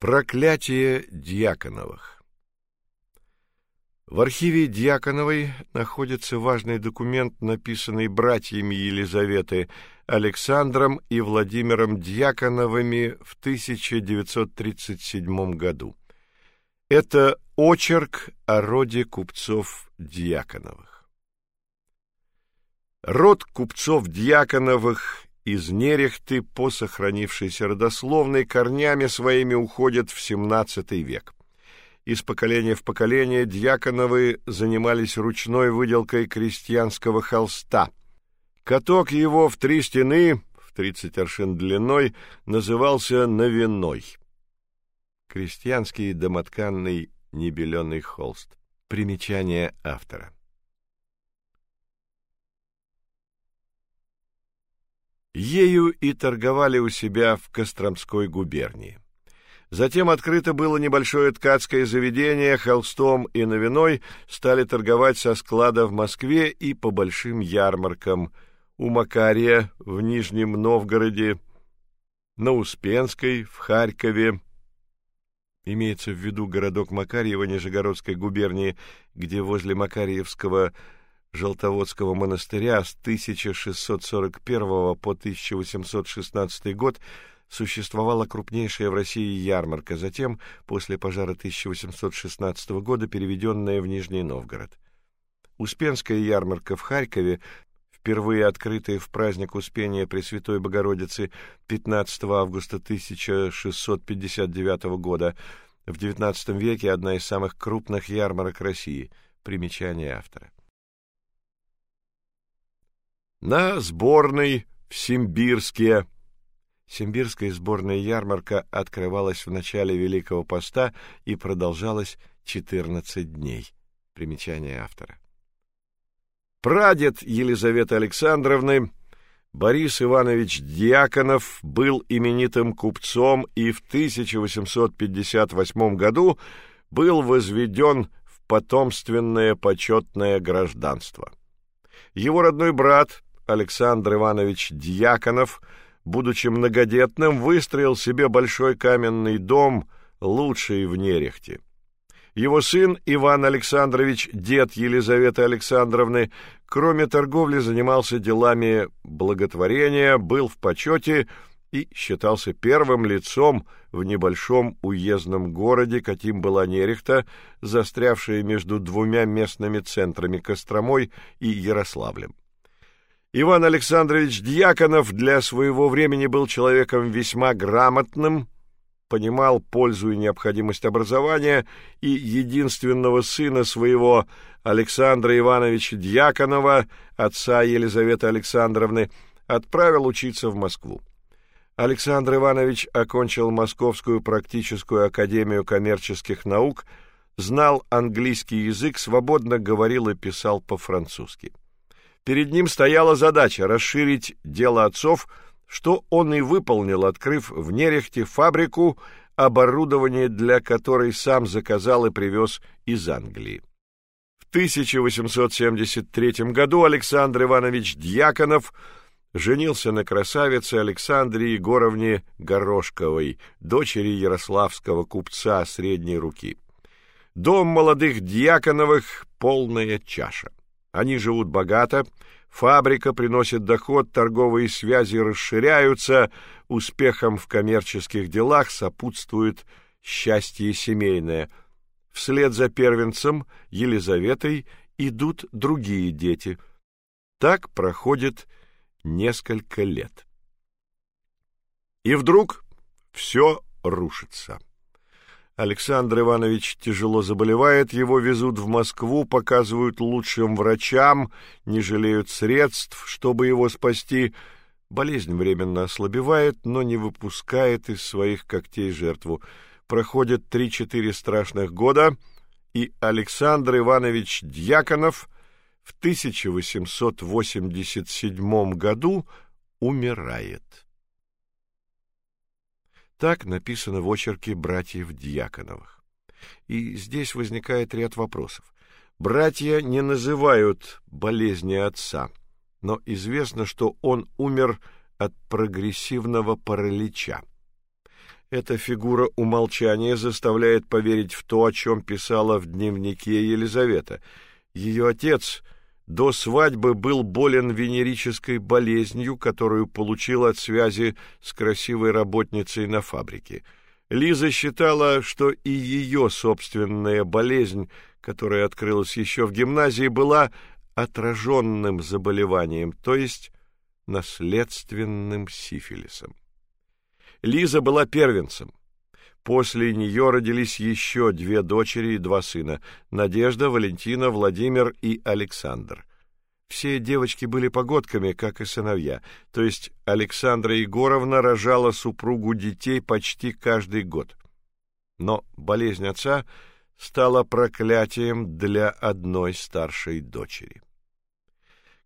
Проклятие Дьяконовых В архиве Дьяконовой находится важный документ, написанный братьями Елизаветы Александром и Владимиром Дьяконовыми в 1937 году. Это очерк о роде купцов Дьяконовых. Род купцов Дьяконовых из Нерехты по сохранившейся родословной корнями своими уходят в XVII век. Из поколения в поколение Дьяконовы занимались ручной выделкой крестьянского холста. Каток его в три стены, в 30 аршин длиной, назывался навиной. Крестьянский домотканный небеленый холст. Примечание автора. Ею и торговали у себя в Костромской губернии. Затем открыто было небольшое ткацкое заведение, холстом и новиной стали торговать со склада в Москве и по большим ярмаркам у Макария в Нижнем Новгороде, на Успенской, в Харькове. Имеется в виду городок Макарьево Нижегородской губернии, где возле Макарьевского Желтоводского монастыря с 1641 по 1816 год существовала крупнейшая в России ярмарка, затем, после пожара 1816 года, переведенная в Нижний Новгород. Успенская ярмарка в Харькове, впервые открытая в праздник Успения Пресвятой Богородицы 15 августа 1659 года, в XIX веке одна из самых крупных ярмарок России. Примечание автора. На сборной в Симбирске. Симбирская сборная ярмарка открывалась в начале Великого поста и продолжалась 14 дней. Примечание автора. Прадед Елизаветы Александровны Борис Иванович Дьяконов был именитым купцом и в 1858 году был возведен в потомственное почетное гражданство. Его родной брат Александр Иванович Дьяконов, будучи многодетным, выстроил себе большой каменный дом, лучший в Нерехте. Его сын Иван Александрович, дед Елизаветы Александровны, кроме торговли занимался делами благотворения, был в почете и считался первым лицом в небольшом уездном городе, каким была Нерехта, застрявшая между двумя местными центрами Костромой и Ярославлем. Иван Александрович Дьяконов для своего времени был человеком весьма грамотным, понимал пользу и необходимость образования, и единственного сына своего Александра Ивановича Дьяконова, отца Елизаветы Александровны, отправил учиться в Москву. Александр Иванович окончил Московскую практическую академию коммерческих наук, знал английский язык, свободно говорил и писал по-французски. Перед ним стояла задача расширить дело отцов, что он и выполнил, открыв в Нерехте фабрику, оборудование для которой сам заказал и привез из Англии. В 1873 году Александр Иванович Дьяконов женился на красавице Александре Егоровне Горошковой, дочери ярославского купца средней руки. Дом молодых Дьяконовых полная чаша. Они живут богато, фабрика приносит доход, торговые связи расширяются, успехом в коммерческих делах сопутствует счастье семейное. Вслед за первенцем Елизаветой идут другие дети. Так проходит несколько лет. И вдруг все рушится. Александр Иванович тяжело заболевает, его везут в Москву, показывают лучшим врачам, не жалеют средств, чтобы его спасти. Болезнь временно ослабевает, но не выпускает из своих когтей жертву. Проходит три-четыре страшных года, и Александр Иванович Дьяконов в 1887 году умирает. Так написано в очерке братьев Дьяконовых. И здесь возникает ряд вопросов. Братья не называют болезни отца, но известно, что он умер от прогрессивного паралича. Эта фигура умолчания заставляет поверить в то, о чем писала в дневнике Елизавета. Ее отец до свадьбы был болен венерической болезнью, которую получил от связи с красивой работницей на фабрике. Лиза считала, что и ее собственная болезнь, которая открылась еще в гимназии, была отраженным заболеванием, то есть наследственным сифилисом. Лиза была первенцем. После нее родились еще две дочери и два сына: Надежда, Валентина, Владимир и Александр. Все девочки были погодками, как и сыновья. То есть Александра Егоровна рожала супругу детей почти каждый год. Но болезнь отца стала проклятием для одной старшей дочери.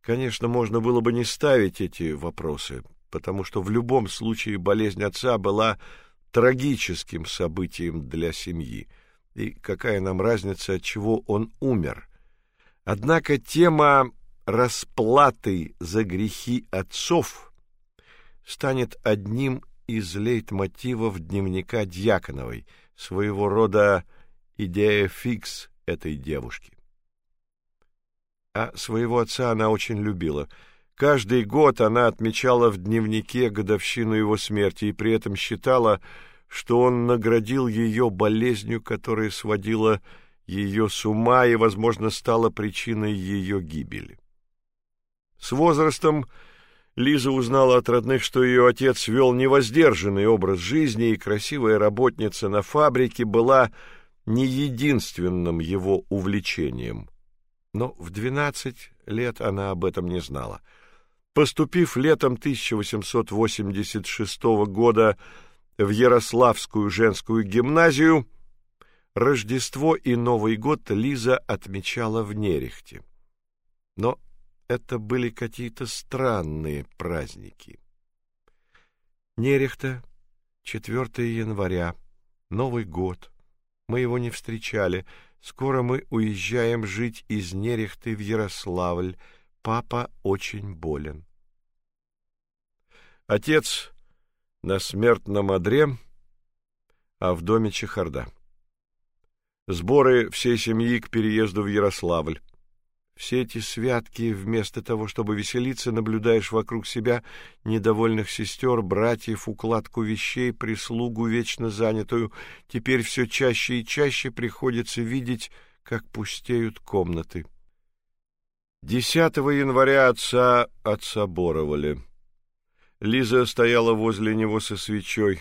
Конечно, можно было бы не ставить эти вопросы, потому что в любом случае болезнь отца была трагическим событием для семьи. И какая нам разница, от чего он умер? Однако тема расплаты за грехи отцов станет одним из лейтмотивов дневника Дьяконовой, своего рода идея фикс этой девушки. А своего отца она очень любила — Каждый год она отмечала в дневнике годовщину его смерти и при этом считала, что он наградил ее болезнью, которая сводила ее с ума и, возможно, стала причиной ее гибели. С возрастом Лиза узнала от родных, что ее отец вел невоздержанный образ жизни, и красивая работница на фабрике была не единственным его увлечением. Но в двенадцать лет она об этом не знала — Поступив летом 1886 года в Ярославскую женскую гимназию, Рождество и Новый год Лиза отмечала в Нерехте. Но это были какие-то странные праздники. Нерехта, 4 января, Новый год. Мы его не встречали. Скоро мы уезжаем жить из Нерехты в Ярославль. Папа очень болен. Отец на смертном одре, а в доме чехарда. Сборы всей семьи к переезду в Ярославль. Все эти святки, вместо того, чтобы веселиться, наблюдаешь вокруг себя недовольных сестер, братьев, укладку вещей, прислугу вечно занятую. Теперь все чаще и чаще приходится видеть, как пустеют комнаты. 10 января отца отсоборовали. Лиза стояла возле него со свечой.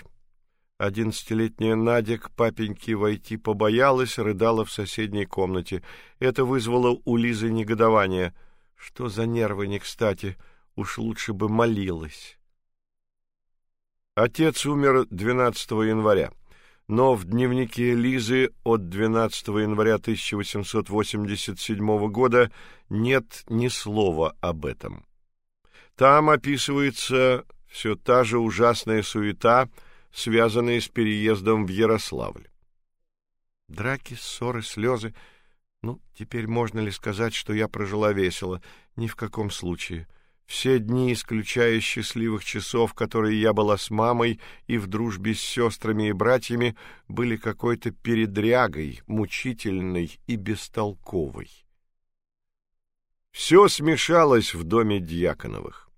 Одиннадцатилетняя Надя к папеньке войти побоялась, рыдала в соседней комнате. Это вызвало у Лизы негодование. Что за нервы не кстати, уж лучше бы молилась. Отец умер 12 января но в дневнике Лизы от 12 января 1887 года нет ни слова об этом. Там описывается все та же ужасная суета, связанная с переездом в Ярославль. Драки, ссоры, слезы. Ну, теперь можно ли сказать, что я прожила весело? Ни в каком случае. — все дни, исключая счастливых часов, которые я была с мамой и в дружбе с сестрами и братьями, были какой-то передрягой, мучительной и бестолковой. Все смешалось в доме Дьяконовых.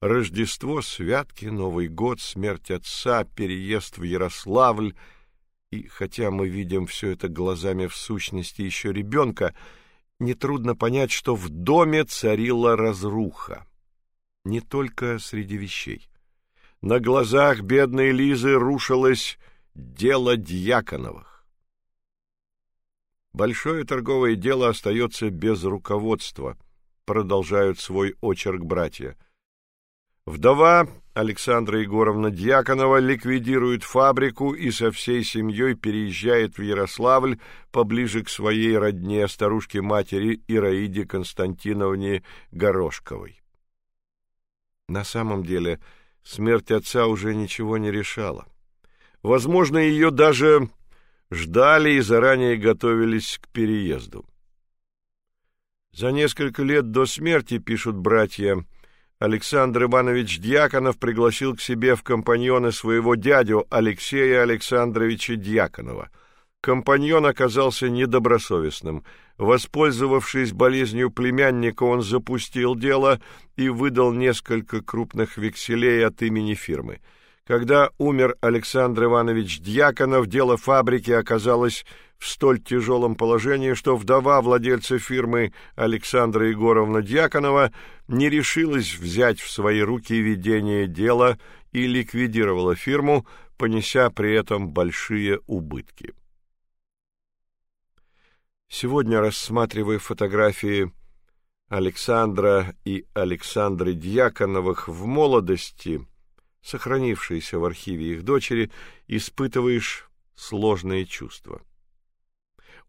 Рождество, святки, Новый год, смерть отца, переезд в Ярославль. И хотя мы видим все это глазами в сущности еще ребенка, нетрудно понять, что в доме царила разруха не только среди вещей. На глазах бедной Лизы рушилось дело Дьяконовых. Большое торговое дело остается без руководства, продолжают свой очерк братья. Вдова Александра Егоровна Дьяконова ликвидирует фабрику и со всей семьей переезжает в Ярославль поближе к своей родне, старушке-матери Ираиде Константиновне Горошковой. На самом деле, смерть отца уже ничего не решала. Возможно, ее даже ждали и заранее готовились к переезду. За несколько лет до смерти, пишут братья, Александр Иванович Дьяконов пригласил к себе в компаньоны своего дядю Алексея Александровича Дьяконова. Компаньон оказался недобросовестным. Воспользовавшись болезнью племянника, он запустил дело и выдал несколько крупных векселей от имени фирмы. Когда умер Александр Иванович Дьяконов, дело фабрики оказалось в столь тяжелом положении, что вдова владельца фирмы Александра Егоровна Дьяконова не решилась взять в свои руки ведение дела и ликвидировала фирму, понеся при этом большие убытки. Сегодня, рассматривая фотографии Александра и Александры Дьяконовых в молодости, сохранившиеся в архиве их дочери, испытываешь сложные чувства.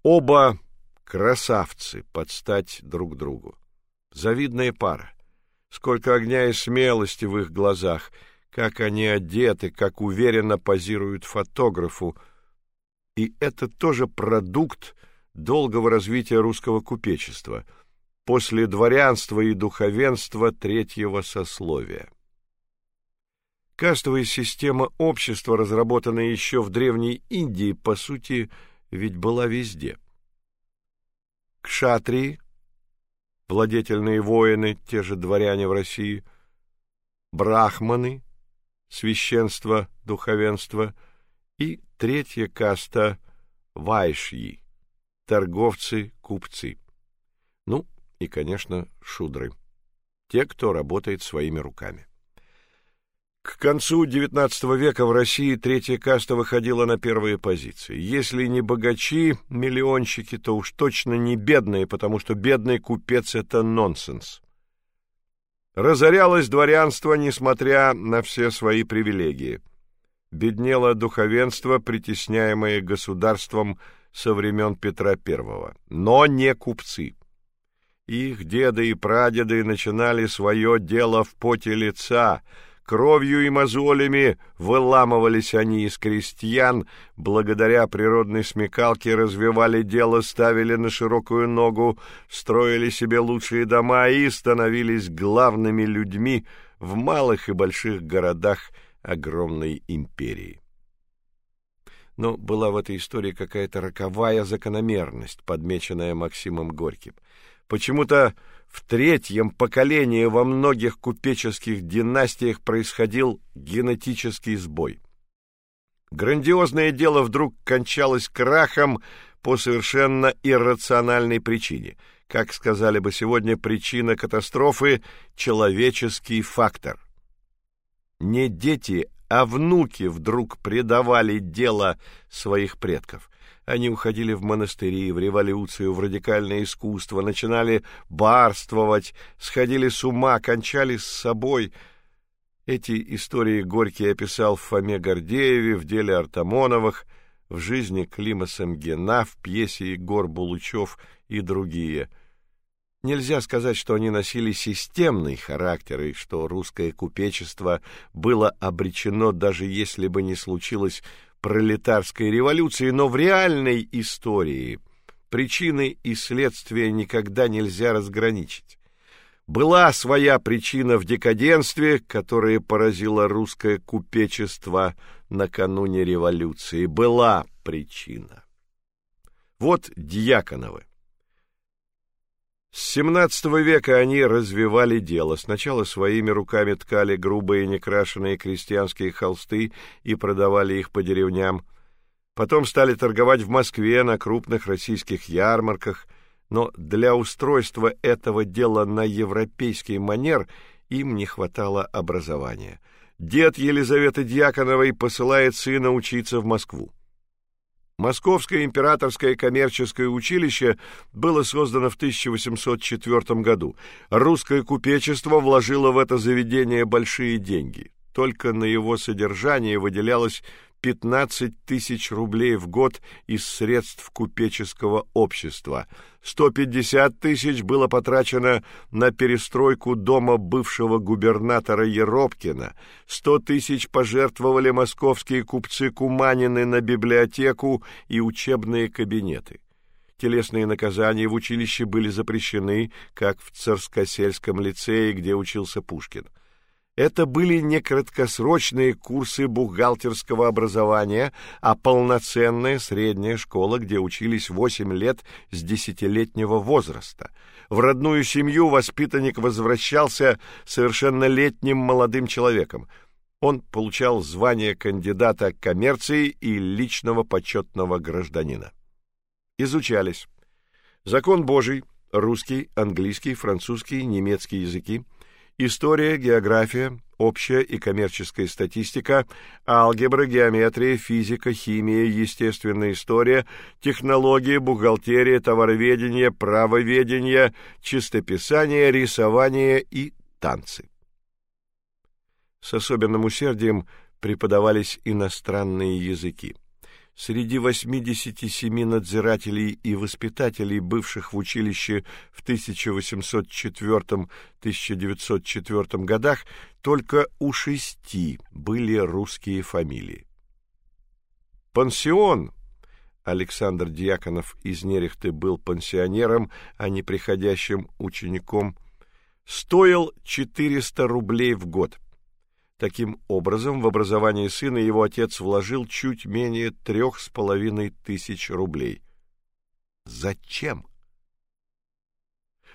Оба красавцы под стать друг другу. Завидная пара. Сколько огня и смелости в их глазах, как они одеты, как уверенно позируют фотографу. И это тоже продукт долгого развития русского купечества, после дворянства и духовенства третьего сословия. Кастовая система общества, разработанная еще в древней Индии, по сути, ведь была везде. Кшатрии, владетельные воины, те же дворяне в России, брахманы, священство, духовенство и третья каста вайшьи, торговцы, купцы. Ну, и, конечно, шудры, те, кто работает своими руками. К концу XIX века в России третья каста выходила на первые позиции. Если не богачи, миллионщики, то уж точно не бедные, потому что бедный купец — это нонсенс. Разорялось дворянство, несмотря на все свои привилегии. Беднело духовенство, притесняемое государством со времен Петра I. Но не купцы. Их деды и прадеды начинали свое дело в поте лица — Кровью и мозолями выламывались они из крестьян, благодаря природной смекалке развивали дело, ставили на широкую ногу, строили себе лучшие дома и становились главными людьми в малых и больших городах огромной империи. Но была в этой истории какая-то роковая закономерность, подмеченная Максимом Горьким. Почему-то в третьем поколении во многих купеческих династиях происходил генетический сбой. Грандиозное дело вдруг кончалось крахом по совершенно иррациональной причине. Как сказали бы сегодня, причина катастрофы — человеческий фактор. Не дети, а внуки вдруг предавали дело своих предков — они уходили в монастыри, в революцию, в радикальное искусство, начинали барствовать, сходили с ума, кончали с собой. Эти истории Горький описал в Фоме Гордееве, в деле Артамоновых, в жизни Клима Самгина, в пьесе Егор Булучев и другие. Нельзя сказать, что они носили системный характер и что русское купечество было обречено, даже если бы не случилось пролетарской революции, но в реальной истории причины и следствия никогда нельзя разграничить. Была своя причина в декаденстве, которая поразила русское купечество накануне революции. Была причина. Вот Дьяконовы. С XVII века они развивали дело. Сначала своими руками ткали грубые некрашенные крестьянские холсты и продавали их по деревням. Потом стали торговать в Москве на крупных российских ярмарках, но для устройства этого дела на европейский манер им не хватало образования. Дед Елизаветы Дьяконовой посылает сына учиться в Москву. Московское императорское коммерческое училище было создано в 1804 году. Русское купечество вложило в это заведение большие деньги. Только на его содержание выделялось 15 тысяч рублей в год из средств купеческого общества. 150 тысяч было потрачено на перестройку дома бывшего губернатора Еропкина, 100 тысяч пожертвовали московские купцы Куманины на библиотеку и учебные кабинеты. телесные наказания в училище были запрещены, как в Царскосельском лицее, где учился Пушкин. Это были не краткосрочные курсы бухгалтерского образования, а полноценная средняя школа, где учились восемь лет с десятилетнего возраста. В родную семью воспитанник возвращался совершеннолетним молодым человеком. Он получал звание кандидата коммерции и личного почетного гражданина. Изучались закон Божий, русский, английский, французский, немецкий языки, история, география, общая и коммерческая статистика, алгебра, геометрия, физика, химия, естественная история, технология, бухгалтерия, товароведение, правоведение, чистописание, рисование и танцы. С особенным усердием преподавались иностранные языки. Среди 87 надзирателей и воспитателей, бывших в училище в 1804-1904 годах, только у шести были русские фамилии. Пансион Александр Дьяконов из Нерехты был пансионером, а не приходящим учеником, стоил 400 рублей в год. Таким образом, в образование сына его отец вложил чуть менее трех с половиной тысяч рублей. Зачем?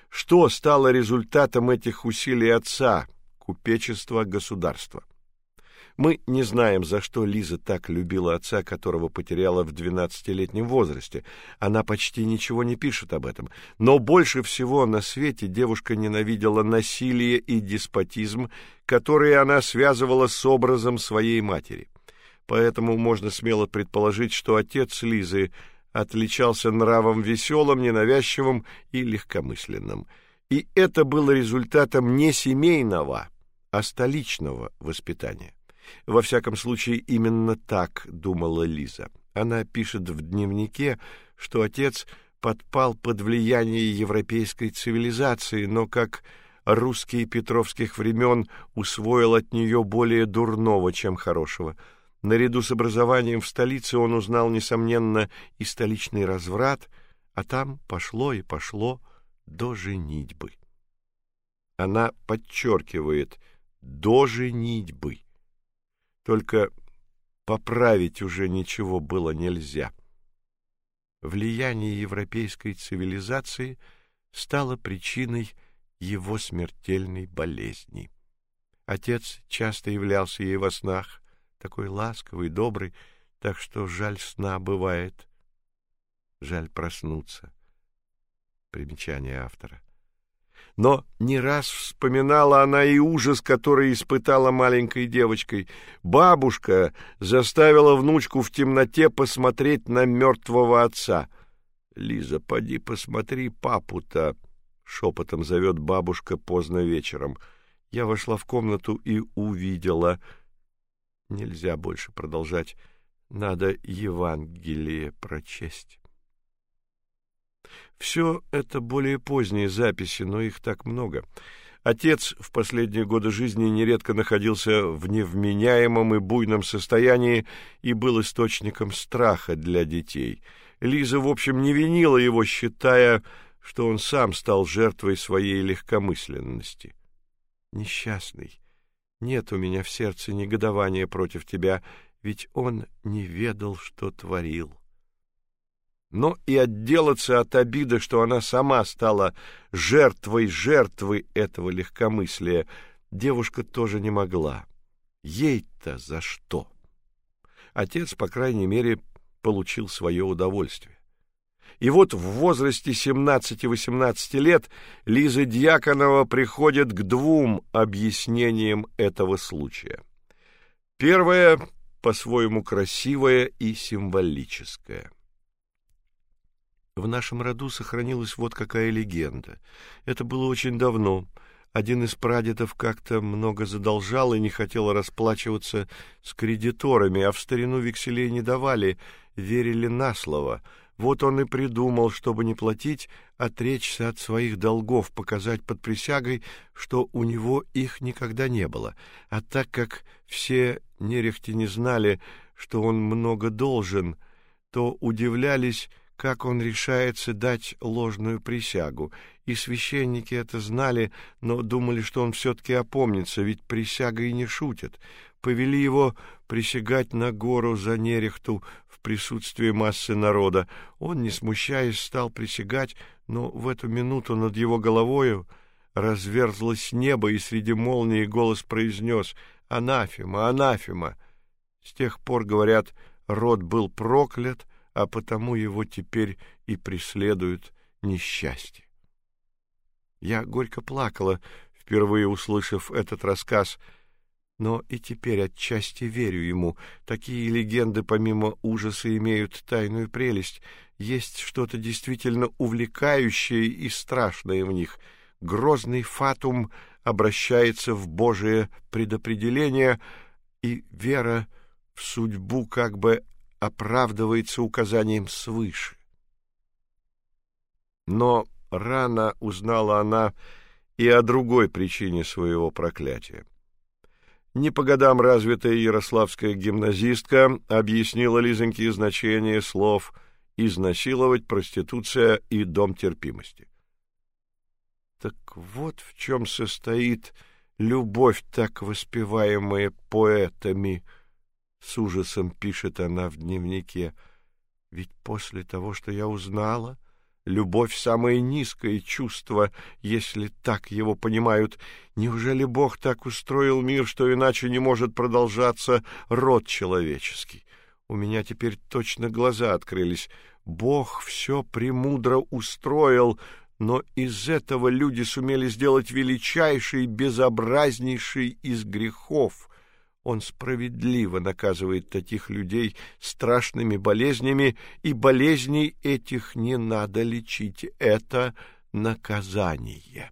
Что стало результатом этих усилий отца, купечества, государства? Мы не знаем, за что Лиза так любила отца, которого потеряла в двенадцатилетнем возрасте. Она почти ничего не пишет об этом. Но больше всего на свете девушка ненавидела насилие и деспотизм, которые она связывала с образом своей матери. Поэтому можно смело предположить, что отец Лизы отличался нравом веселым, ненавязчивым и легкомысленным. И это было результатом не семейного, а столичного воспитания. Во всяком случае, именно так думала Лиза. Она пишет в дневнике, что отец подпал под влияние европейской цивилизации, но как русский петровских времен усвоил от нее более дурного, чем хорошего. Наряду с образованием в столице он узнал несомненно и столичный разврат, а там пошло и пошло до женитьбы. Она подчеркивает до женитьбы. Только поправить уже ничего было нельзя. Влияние европейской цивилизации стало причиной его смертельной болезни. Отец часто являлся ей во снах, такой ласковый, добрый, так что жаль сна бывает, жаль проснуться. Примечание автора. Но не раз вспоминала она и ужас, который испытала маленькой девочкой. Бабушка заставила внучку в темноте посмотреть на мертвого отца. Лиза, поди посмотри папу-то, шепотом зовет бабушка поздно вечером. Я вошла в комнату и увидела. Нельзя больше продолжать. Надо Евангелие прочесть. Все это более поздние записи, но их так много. Отец в последние годы жизни нередко находился в невменяемом и буйном состоянии и был источником страха для детей. Лиза, в общем, не винила его, считая, что он сам стал жертвой своей легкомысленности. Несчастный, нет у меня в сердце негодования против тебя, ведь он не ведал, что творил но и отделаться от обиды, что она сама стала жертвой жертвы этого легкомыслия, девушка тоже не могла. Ей-то за что? Отец, по крайней мере, получил свое удовольствие. И вот в возрасте 17-18 лет Лиза Дьяконова приходит к двум объяснениям этого случая. Первое по-своему красивое и символическое – в нашем роду сохранилась вот какая легенда. Это было очень давно. Один из прадедов как-то много задолжал и не хотел расплачиваться с кредиторами, а в старину векселей не давали, верили на слово. Вот он и придумал, чтобы не платить, отречься от своих долгов, показать под присягой, что у него их никогда не было. А так как все нерехти не знали, что он много должен, то удивлялись, как он решается дать ложную присягу. И священники это знали, но думали, что он все-таки опомнится, ведь присягой не шутят. Повели его присягать на гору за нерехту в присутствии массы народа. Он, не смущаясь, стал присягать, но в эту минуту над его головою разверзлось небо, и среди молнии голос произнес «Анафема! Анафема!» С тех пор, говорят, род был проклят, а потому его теперь и преследуют несчастье. Я горько плакала, впервые услышав этот рассказ, но и теперь отчасти верю ему. Такие легенды, помимо ужаса, имеют тайную прелесть. Есть что-то действительно увлекающее и страшное в них. Грозный фатум обращается в Божие предопределение, и вера в судьбу как бы оправдывается указанием свыше. Но рано узнала она и о другой причине своего проклятия. Не по годам развитая ярославская гимназистка объяснила Лизоньке значение слов «изнасиловать», «проституция» и «дом терпимости». Так вот в чем состоит любовь, так воспеваемая поэтами — с ужасом пишет она в дневнике. Ведь после того, что я узнала, любовь самое низкое чувство, если так его понимают. Неужели Бог так устроил мир, что иначе не может продолжаться род человеческий? У меня теперь точно глаза открылись. Бог все премудро устроил, но из этого люди сумели сделать величайший, безобразнейший из грехов — он справедливо наказывает таких людей страшными болезнями, и болезней этих не надо лечить. Это наказание.